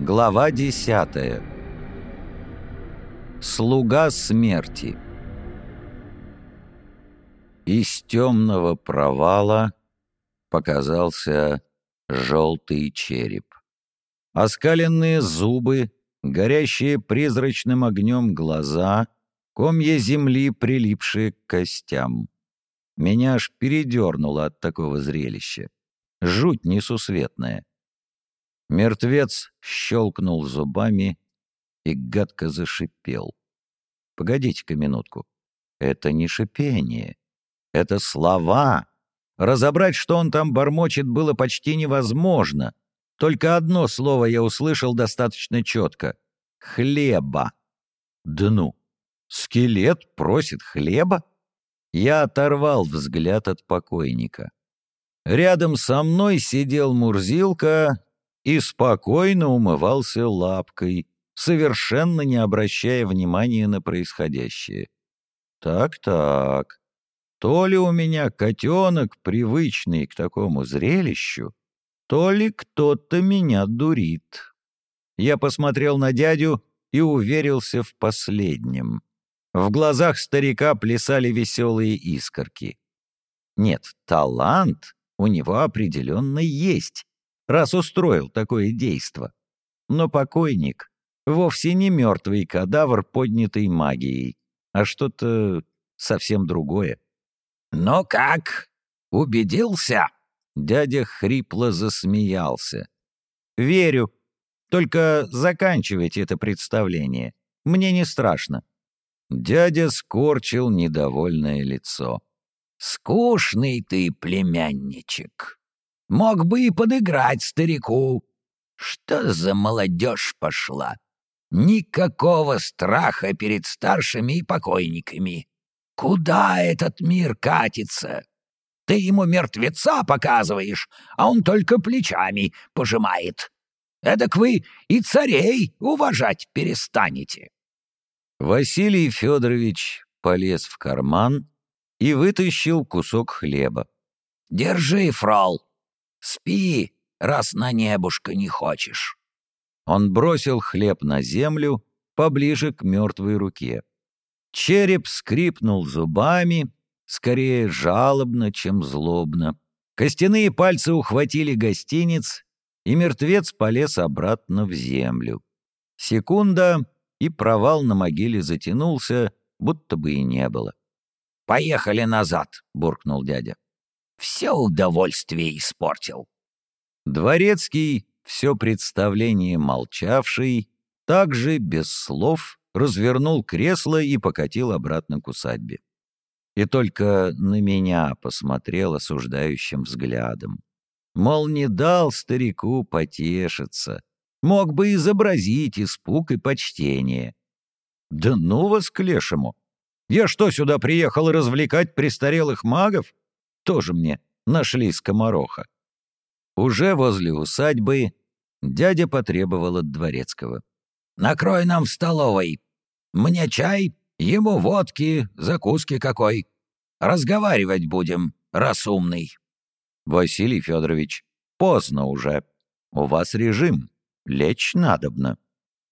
Глава десятая. Слуга смерти. Из темного провала показался желтый череп. Оскаленные зубы, горящие призрачным огнем глаза, комья земли, прилипшие к костям. Меня аж передернуло от такого зрелища. Жуть несусветная. Мертвец щелкнул зубами и гадко зашипел. Погодите-ка минутку. Это не шипение. Это слова. Разобрать, что он там бормочет, было почти невозможно. Только одно слово я услышал достаточно четко. «Хлеба». Да ну, скелет просит хлеба? Я оторвал взгляд от покойника. Рядом со мной сидел Мурзилка и спокойно умывался лапкой, совершенно не обращая внимания на происходящее. Так-так, то ли у меня котенок, привычный к такому зрелищу, то ли кто-то меня дурит. Я посмотрел на дядю и уверился в последнем. В глазах старика плясали веселые искорки. Нет, талант у него определенно есть, раз устроил такое действо. Но покойник вовсе не мертвый кадавр, поднятый магией, а что-то совсем другое. «Ну как? Убедился?» Дядя хрипло засмеялся. «Верю. Только заканчивайте это представление. Мне не страшно». Дядя скорчил недовольное лицо. «Скучный ты, племянничек. Мог бы и подыграть старику. Что за молодежь пошла? Никакого страха перед старшими и покойниками. Куда этот мир катится? Ты ему мертвеца показываешь, а он только плечами пожимает. Эдак вы и царей уважать перестанете. Василий Федорович полез в карман и вытащил кусок хлеба. «Держи, фрол, Спи, раз на небушка не хочешь». Он бросил хлеб на землю поближе к мертвой руке. Череп скрипнул зубами, скорее жалобно, чем злобно. Костяные пальцы ухватили гостиниц, и мертвец полез обратно в землю. Секунда, и провал на могиле затянулся, будто бы и не было. «Поехали назад», — буркнул дядя. Все удовольствие испортил. Дворецкий, все представление молчавший, также без слов развернул кресло и покатил обратно к усадьбе. И только на меня посмотрел осуждающим взглядом. Мол, не дал старику потешиться. Мог бы изобразить испуг и почтение. Да ну вас к лешему! Я что, сюда приехал развлекать престарелых магов? Тоже мне нашли скомороха. Уже возле усадьбы дядя потребовал от дворецкого. «Накрой нам в столовой. Мне чай, ему водки, закуски какой. Разговаривать будем, раз умный». «Василий Федорович, поздно уже. У вас режим. Лечь надобно».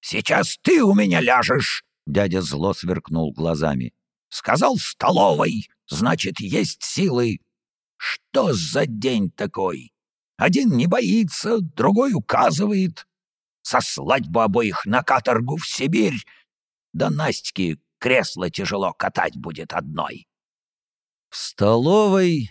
«Сейчас ты у меня ляжешь!» — дядя зло сверкнул глазами. «Сказал столовой, значит, есть силы. Что за день такой? Один не боится, другой указывает. Сослать бы обоих на каторгу в Сибирь. Да Настьке кресло тяжело катать будет одной. В столовой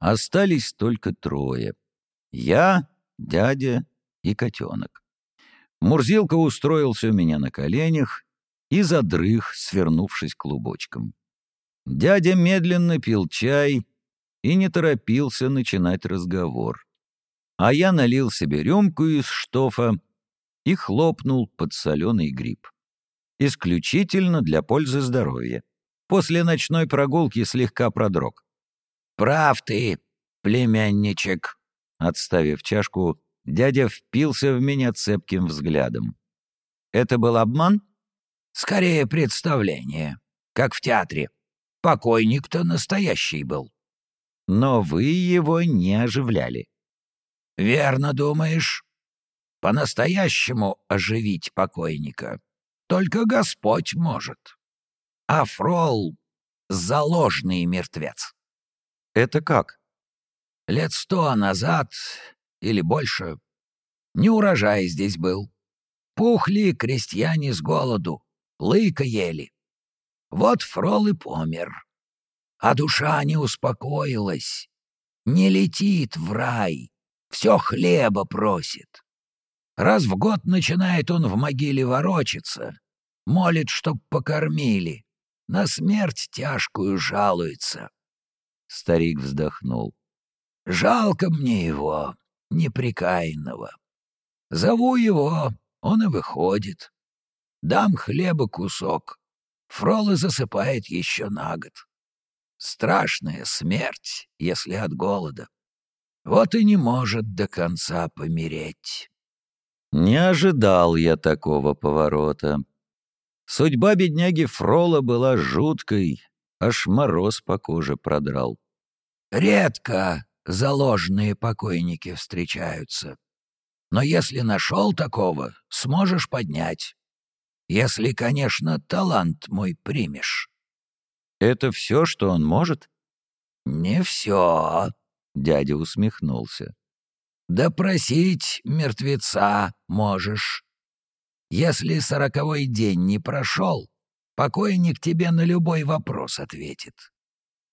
остались только трое. Я, дядя и котенок. Мурзилка устроился у меня на коленях и задрых, свернувшись клубочком. Дядя медленно пил чай и не торопился начинать разговор. А я налил себе рюмку из штофа и хлопнул под соленый гриб. Исключительно для пользы здоровья. После ночной прогулки слегка продрог. «Прав ты, племянничек!» Отставив чашку, дядя впился в меня цепким взглядом. «Это был обман?» «Скорее представление, как в театре. Покойник-то настоящий был». Но вы его не оживляли. «Верно думаешь?» По-настоящему оживить покойника только Господь может. А Фрол — заложный мертвец. Это как? Лет сто назад или больше не урожай здесь был. Пухли крестьяне с голоду, лыка ели. Вот Фрол и помер. А душа не успокоилась, не летит в рай, все хлеба просит. Раз в год начинает он в могиле ворочаться, молит, чтоб покормили, на смерть тяжкую жалуется. Старик вздохнул. Жалко мне его, неприкаянного. Зову его, он и выходит. Дам хлеба кусок. Фрола засыпает еще на год. Страшная смерть, если от голода. Вот и не может до конца помереть. Не ожидал я такого поворота. Судьба бедняги Фрола была жуткой, аж мороз по коже продрал. Редко заложенные покойники встречаются. Но если нашел такого, сможешь поднять. Если, конечно, талант мой примешь. Это все, что он может? Не все, дядя усмехнулся. Допросить мертвеца можешь. Если сороковой день не прошел, покойник тебе на любой вопрос ответит.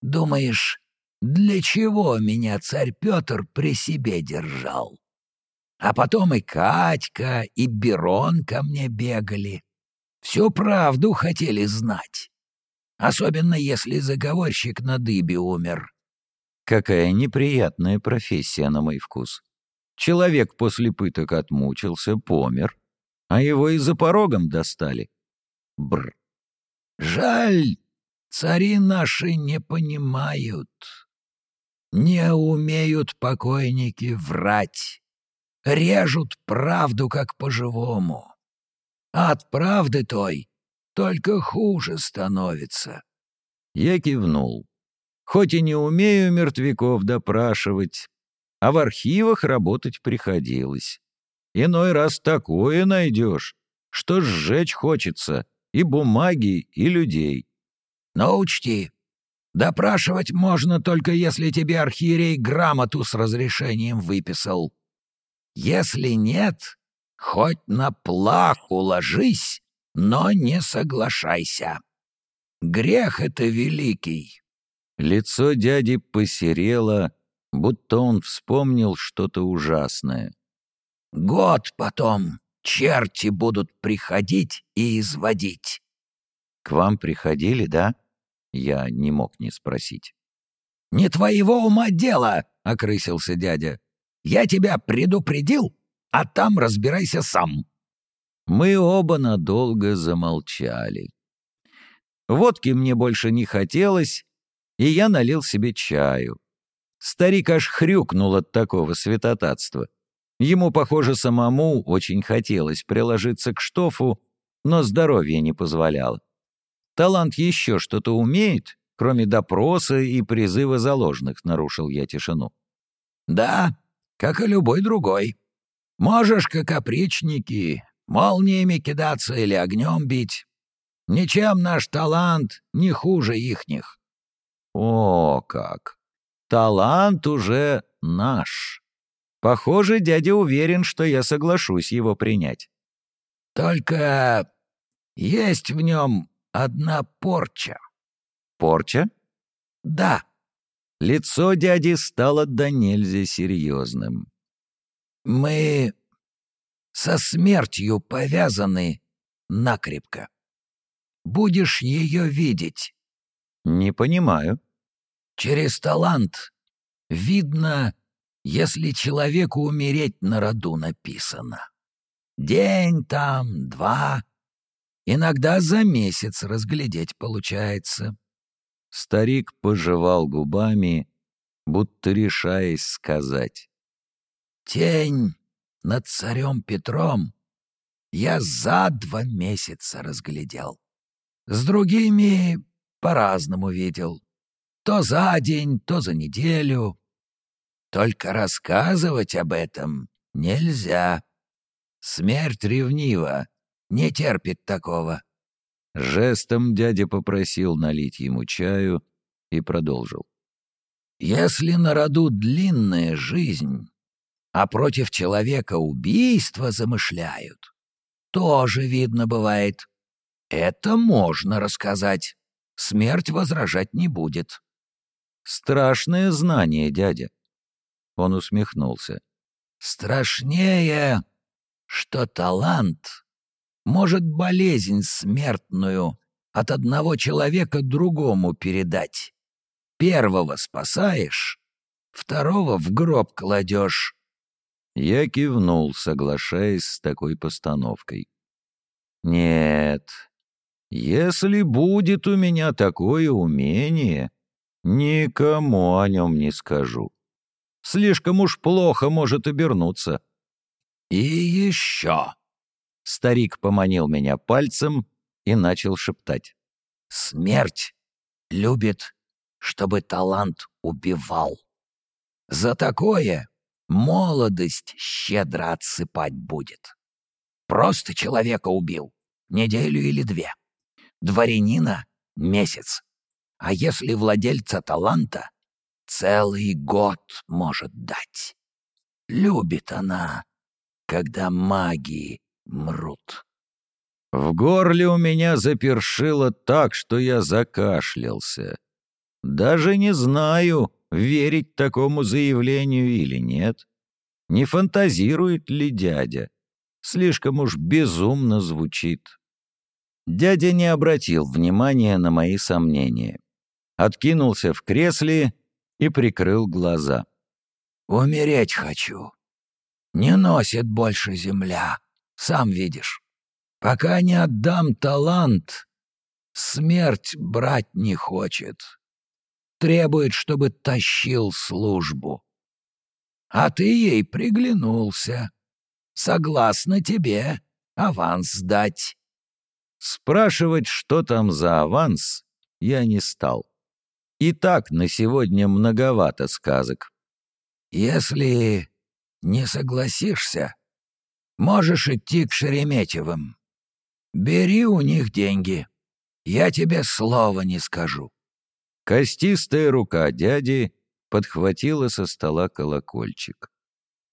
Думаешь, для чего меня царь Петр при себе держал? А потом и Катька, и Берон ко мне бегали. Всю правду хотели знать. Особенно если заговорщик на дыбе умер. Какая неприятная профессия на мой вкус. Человек после пыток отмучился, помер, а его и за порогом достали. Бр. Жаль, цари наши не понимают. Не умеют покойники врать режут правду как по-живому. А от правды той только хуже становится. Я кивнул. Хоть и не умею мертвяков допрашивать, а в архивах работать приходилось. Иной раз такое найдешь, что сжечь хочется и бумаги, и людей. Но учти, допрашивать можно только если тебе архиерей грамоту с разрешением выписал. Если нет, хоть на плаху ложись, но не соглашайся. Грех это великий. Лицо дяди посерело, будто он вспомнил что-то ужасное. Год потом черти будут приходить и изводить. К вам приходили, да? Я не мог не спросить. «Не твоего ума дело!» — окрысился дядя. Я тебя предупредил, а там разбирайся сам». Мы оба надолго замолчали. Водки мне больше не хотелось, и я налил себе чаю. Старик аж хрюкнул от такого святотатства. Ему, похоже, самому очень хотелось приложиться к штофу, но здоровье не позволяло. Талант еще что-то умеет, кроме допроса и призыва заложных, нарушил я тишину. «Да, как и любой другой. Можешь, как опричники, молниями кидаться или огнем бить. Ничем наш талант не хуже ихних. О, как! Талант уже наш. Похоже, дядя уверен, что я соглашусь его принять. Только есть в нем одна порча. Порча? Да. Лицо дяди стало до нельзя серьезным. «Мы со смертью повязаны накрепко. Будешь ее видеть». «Не понимаю». «Через талант видно, если человеку умереть на роду написано. День там, два, иногда за месяц разглядеть получается. Старик пожевал губами, будто решаясь сказать. «Тень над царем Петром я за два месяца разглядел. С другими по-разному видел. То за день, то за неделю. Только рассказывать об этом нельзя. Смерть ревнива, не терпит такого. Жестом дядя попросил налить ему чаю и продолжил. Если на роду длинная жизнь, а против человека убийство замышляют, тоже видно бывает. Это можно рассказать. Смерть возражать не будет. Страшное знание, дядя. Он усмехнулся. Страшнее, что талант может болезнь смертную от одного человека другому передать. Первого спасаешь, второго в гроб кладешь. Я кивнул, соглашаясь с такой постановкой. Нет, если будет у меня такое умение, никому о нем не скажу. Слишком уж плохо может обернуться. И еще. Старик поманил меня пальцем и начал шептать. Смерть любит, чтобы талант убивал. За такое молодость щедро отсыпать будет. Просто человека убил, неделю или две. Дворянина — месяц. А если владельца таланта, целый год может дать. Любит она, когда маги мрут. В горле у меня запершило так, что я закашлялся. Даже не знаю, верить такому заявлению или нет. Не фантазирует ли дядя? Слишком уж безумно звучит. Дядя не обратил внимания на мои сомнения. Откинулся в кресле и прикрыл глаза. «Умереть хочу. Не носит больше земля, сам видишь. Пока не отдам талант, смерть брать не хочет. Требует, чтобы тащил службу. А ты ей приглянулся. Согласна тебе аванс дать. Спрашивать, что там за аванс, я не стал. И так на сегодня многовато сказок. Если не согласишься, можешь идти к Шереметьевым. Бери у них деньги. Я тебе слова не скажу. Костистая рука дяди подхватила со стола колокольчик.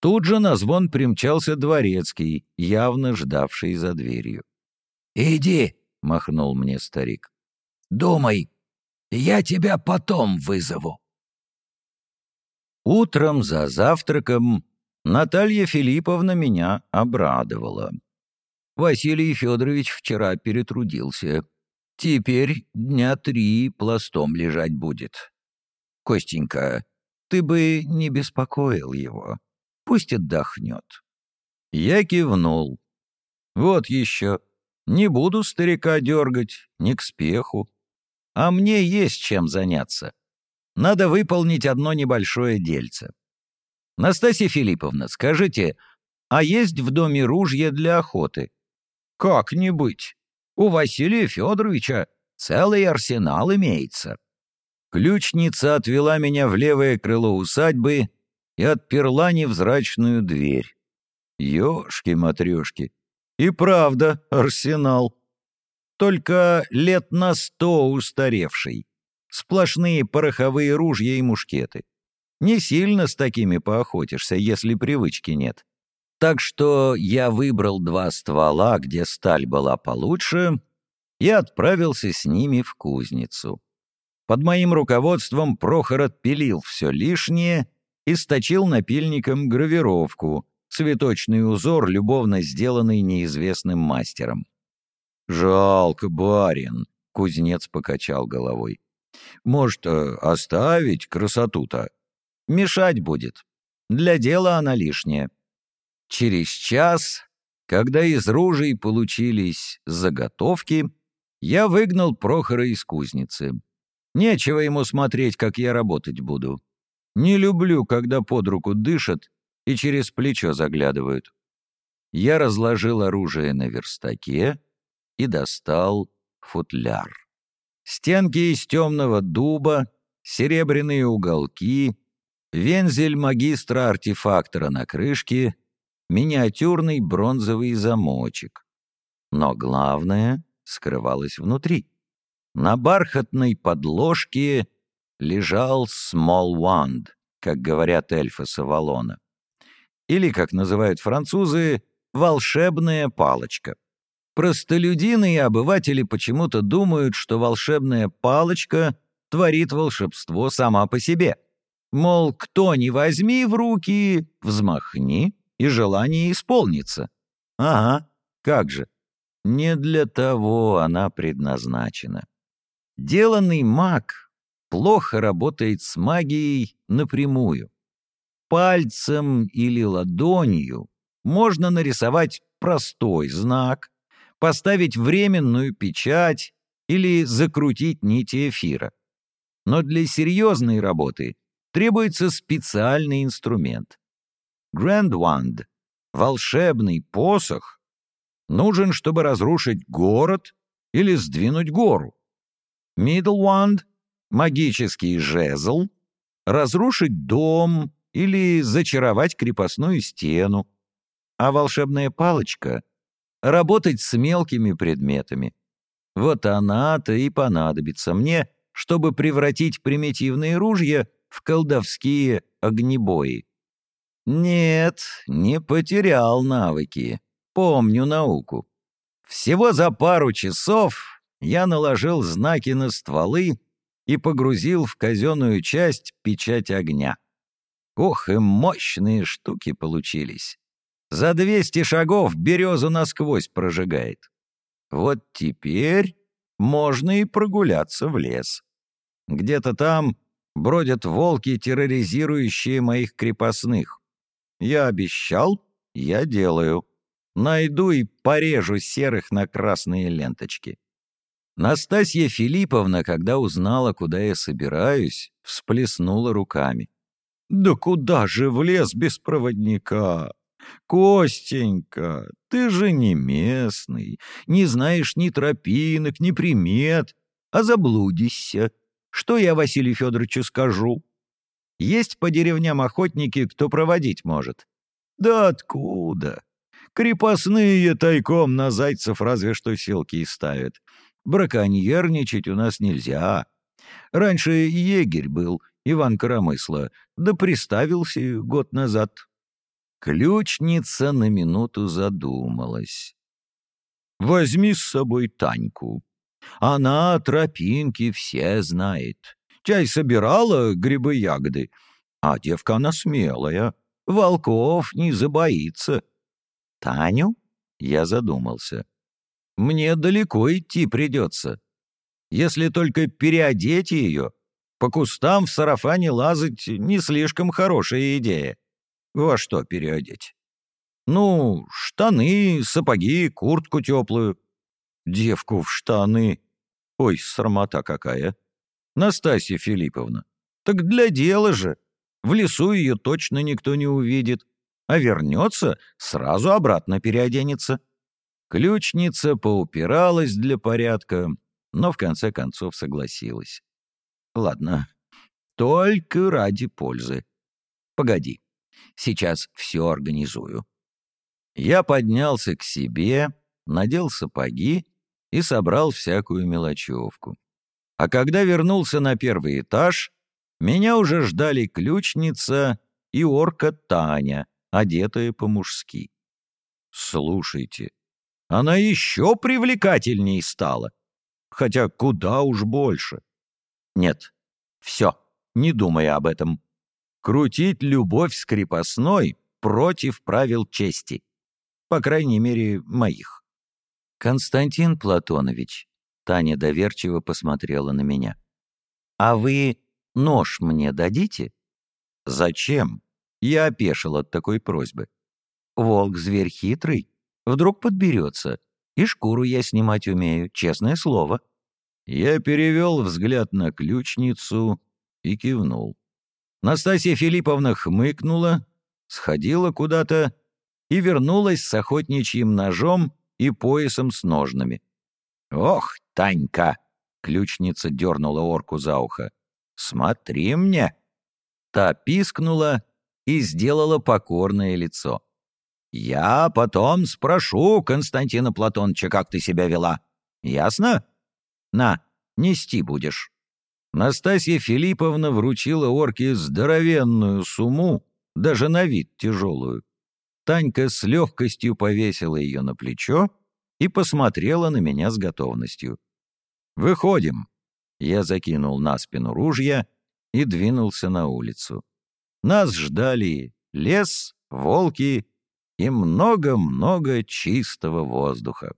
Тут же на звон примчался дворецкий, явно ждавший за дверью. «Иди», — махнул мне старик. «Думай, я тебя потом вызову». Утром за завтраком Наталья Филипповна меня обрадовала. Василий Федорович вчера перетрудился. Теперь дня три пластом лежать будет. Костенька, ты бы не беспокоил его. Пусть отдохнет. Я кивнул. Вот еще. Не буду старика дергать, не к спеху. А мне есть чем заняться. Надо выполнить одно небольшое дельце. Настасья Филипповна, скажите, а есть в доме ружья для охоты? Как не быть? У Василия Федоровича целый арсенал имеется. Ключница отвела меня в левое крыло усадьбы и отперла невзрачную дверь. Ёшки-матрёшки. И правда, арсенал. Только лет на сто устаревший. Сплошные пороховые ружья и мушкеты. Не сильно с такими поохотишься, если привычки нет. Так что я выбрал два ствола, где сталь была получше, и отправился с ними в кузницу. Под моим руководством Прохор отпилил все лишнее и сточил напильником гравировку, цветочный узор, любовно сделанный неизвестным мастером. «Жалко, барин», — кузнец покачал головой. «Может, э, оставить красоту-то? Мешать будет. Для дела она лишняя». Через час, когда из ружей получились заготовки, я выгнал Прохора из кузницы. Нечего ему смотреть, как я работать буду. Не люблю, когда под руку дышат и через плечо заглядывают. Я разложил оружие на верстаке и достал футляр. Стенки из темного дуба, серебряные уголки, вензель магистра-артефактора на крышке, миниатюрный бронзовый замочек. Но главное скрывалось внутри. На бархатной подложке лежал small wand, как говорят эльфы Савалона. Или, как называют французы, волшебная палочка. Простолюдины и обыватели почему-то думают, что волшебная палочка творит волшебство сама по себе. Мол, кто не возьми в руки, взмахни, и желание исполнится. Ага, как же. Не для того она предназначена. Деланный маг плохо работает с магией напрямую. Пальцем или ладонью можно нарисовать простой знак, поставить временную печать или закрутить нити эфира. Но для серьезной работы требуется специальный инструмент. Grand Wand, волшебный посох, нужен, чтобы разрушить город или сдвинуть гору. Middle Wand, магический жезл, разрушить дом или зачаровать крепостную стену. А волшебная палочка — работать с мелкими предметами. Вот она-то и понадобится мне, чтобы превратить примитивные ружья в колдовские огнебои. Нет, не потерял навыки. Помню науку. Всего за пару часов я наложил знаки на стволы и погрузил в казенную часть печать огня. Ох, и мощные штуки получились. За двести шагов березу насквозь прожигает. Вот теперь можно и прогуляться в лес. Где-то там бродят волки, терроризирующие моих крепостных. Я обещал, я делаю. Найду и порежу серых на красные ленточки. Настасья Филипповна, когда узнала, куда я собираюсь, всплеснула руками. «Да куда же в лес без проводника? Костенька, ты же не местный, не знаешь ни тропинок, ни примет, а заблудишься. Что я Василию Федоровичу скажу? Есть по деревням охотники, кто проводить может. Да откуда? Крепостные тайком на зайцев разве что селки ставят. Браконьерничать у нас нельзя. Раньше егерь был, Иван Коромысло, да приставился год назад. Ключница на минуту задумалась. «Возьми с собой Таньку. Она тропинки все знает. Чай собирала грибы-ягоды, а девка она смелая, волков не забоится». «Таню?» — я задумался. «Мне далеко идти придется. Если только переодеть ее, по кустам в сарафане лазать не слишком хорошая идея. Во что переодеть? Ну, штаны, сапоги, куртку теплую. Девку в штаны. Ой, срамота какая. Настасья Филипповна. Так для дела же. В лесу ее точно никто не увидит. А вернется, сразу обратно переоденется. Ключница поупиралась для порядка, но в конце концов согласилась. Ладно, только ради пользы. Погоди, сейчас все организую. Я поднялся к себе, надел сапоги и собрал всякую мелочевку. А когда вернулся на первый этаж, меня уже ждали ключница и орка Таня, одетая по-мужски. Слушайте, она еще привлекательней стала, хотя куда уж больше. Нет, все, не думая об этом. Крутить любовь с крепостной против правил чести. По крайней мере, моих. Константин Платонович, Таня доверчиво посмотрела на меня. А вы нож мне дадите? Зачем? Я опешил от такой просьбы. Волк — зверь хитрый. Вдруг подберется. И шкуру я снимать умею, честное слово. Я перевел взгляд на ключницу и кивнул. Настасья Филипповна хмыкнула, сходила куда-то и вернулась с охотничьим ножом и поясом с ножнами. «Ох, Танька!» — ключница дернула орку за ухо. «Смотри мне!» Та пискнула и сделала покорное лицо. Я потом спрошу Константина Платоновича, как ты себя вела. Ясно? На, нести будешь». Настасья Филипповна вручила орке здоровенную сумму, даже на вид тяжелую. Танька с легкостью повесила ее на плечо и посмотрела на меня с готовностью. «Выходим!» Я закинул на спину ружья и двинулся на улицу. Нас ждали лес, волки и много-много чистого воздуха.